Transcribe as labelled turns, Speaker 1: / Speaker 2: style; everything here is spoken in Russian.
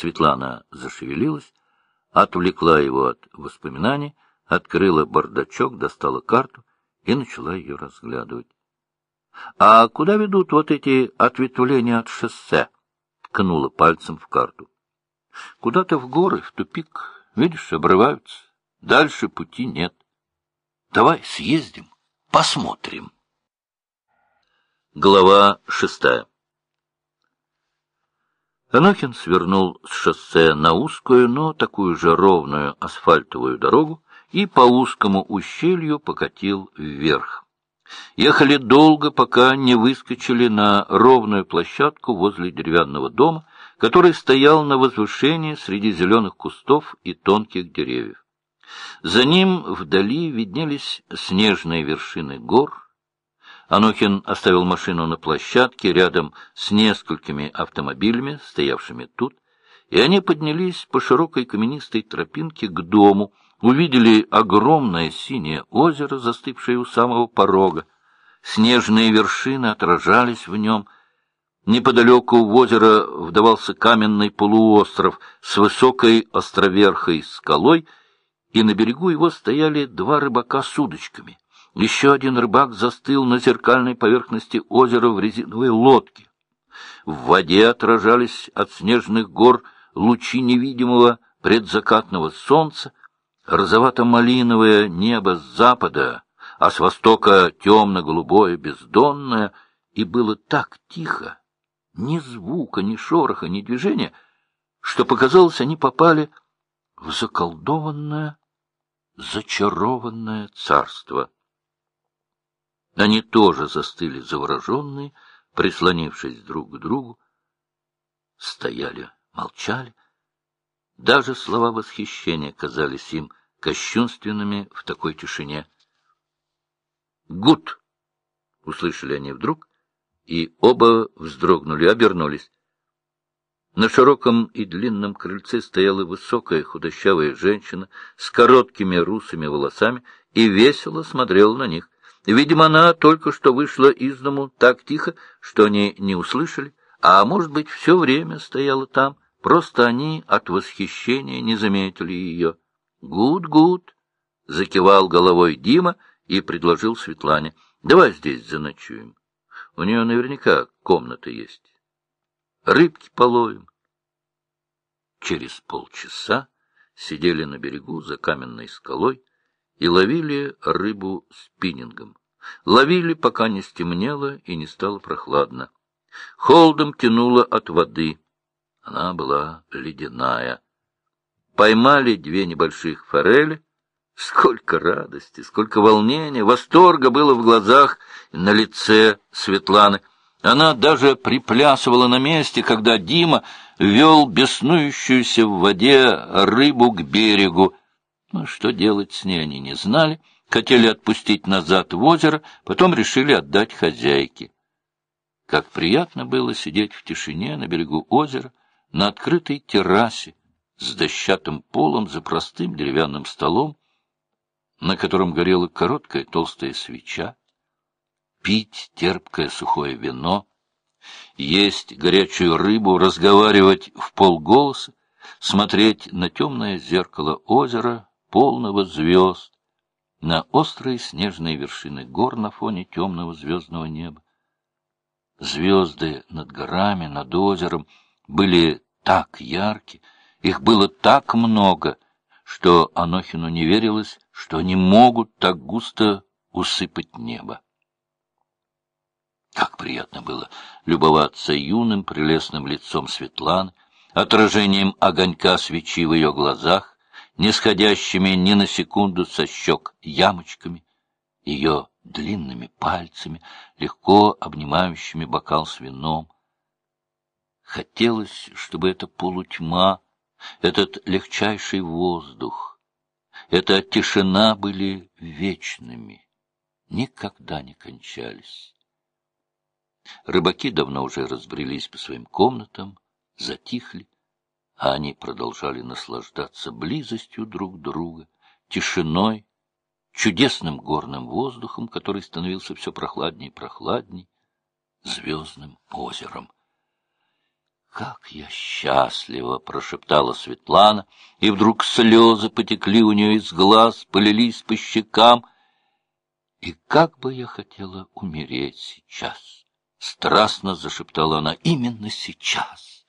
Speaker 1: Светлана зашевелилась, отвлекла его от воспоминаний, открыла бардачок, достала карту и начала ее разглядывать. — А куда ведут вот эти ответвления от шоссе? — ткнула пальцем в карту. — Куда-то в горы, в тупик. Видишь, обрываются. Дальше пути нет. Давай съездим, посмотрим. Глава шестая Анохин свернул с шоссе на узкую, но такую же ровную асфальтовую дорогу и по узкому ущелью покатил вверх. Ехали долго, пока не выскочили на ровную площадку возле деревянного дома, который стоял на возвышении среди зеленых кустов и тонких деревьев. За ним вдали виднелись снежные вершины гор, Анохин оставил машину на площадке рядом с несколькими автомобилями, стоявшими тут, и они поднялись по широкой каменистой тропинке к дому, увидели огромное синее озеро, застывшее у самого порога. Снежные вершины отражались в нем. Неподалеку в озеро вдавался каменный полуостров с высокой островерхой скалой, и на берегу его стояли два рыбака с удочками. Еще один рыбак застыл на зеркальной поверхности озера в резиновой лодке. В воде отражались от снежных гор лучи невидимого предзакатного солнца, розовато-малиновое небо с запада, а с востока темно-голубое, бездонное, и было так тихо, ни звука, ни шороха, ни движения, что, показалось, они попали в заколдованное, зачарованное царство. Они тоже застыли завороженные, прислонившись друг к другу, стояли, молчали. Даже слова восхищения казались им кощунственными в такой тишине. «Гуд!» — услышали они вдруг, и оба вздрогнули, обернулись. На широком и длинном крыльце стояла высокая худощавая женщина с короткими русыми волосами и весело смотрела на них. Видимо, она только что вышла из дому так тихо, что они не услышали, а, может быть, все время стояла там, просто они от восхищения не заметили ее. «Good-good!» — закивал головой Дима и предложил Светлане. «Давай здесь заночуем. У нее наверняка комната есть. Рыбки половим». Через полчаса сидели на берегу за каменной скалой, и ловили рыбу спиннингом. Ловили, пока не стемнело и не стало прохладно. Холодом тянуло от воды. Она была ледяная. Поймали две небольших форели. Сколько радости, сколько волнения, восторга было в глазах и на лице Светланы. Она даже приплясывала на месте, когда Дима вел беснующуюся в воде рыбу к берегу, что делать с ней они не знали, хотели отпустить назад в озеро, потом решили отдать хозяйке. Как приятно было сидеть в тишине на берегу озера, на открытой террасе, с дощатым полом за простым деревянным столом, на котором горела короткая толстая свеча, пить терпкое сухое вино, есть горячую рыбу, разговаривать в полголоса, смотреть на темное зеркало озера, полного звезд, на острые снежные вершины гор на фоне темного звездного неба. Звезды над горами, над озером были так ярки, их было так много, что Анохину не верилось, что они могут так густо усыпать небо. Как приятно было любоваться юным прелестным лицом Светланы, отражением огонька свечи в ее глазах, не сходящими ни на секунду со щек ямочками, ее длинными пальцами, легко обнимающими бокал с вином. Хотелось, чтобы эта полутьма, этот легчайший воздух, эта тишина были вечными, никогда не кончались. Рыбаки давно уже разбрелись по своим комнатам, затихли а они продолжали наслаждаться близостью друг друга, тишиной, чудесным горным воздухом, который становился все прохладнее и прохладней, звездным озером. «Как я счастлива!» — прошептала Светлана, и вдруг слезы потекли у нее из глаз, полились по щекам. «И как бы я хотела умереть сейчас!» — страстно зашептала она. «Именно сейчас!»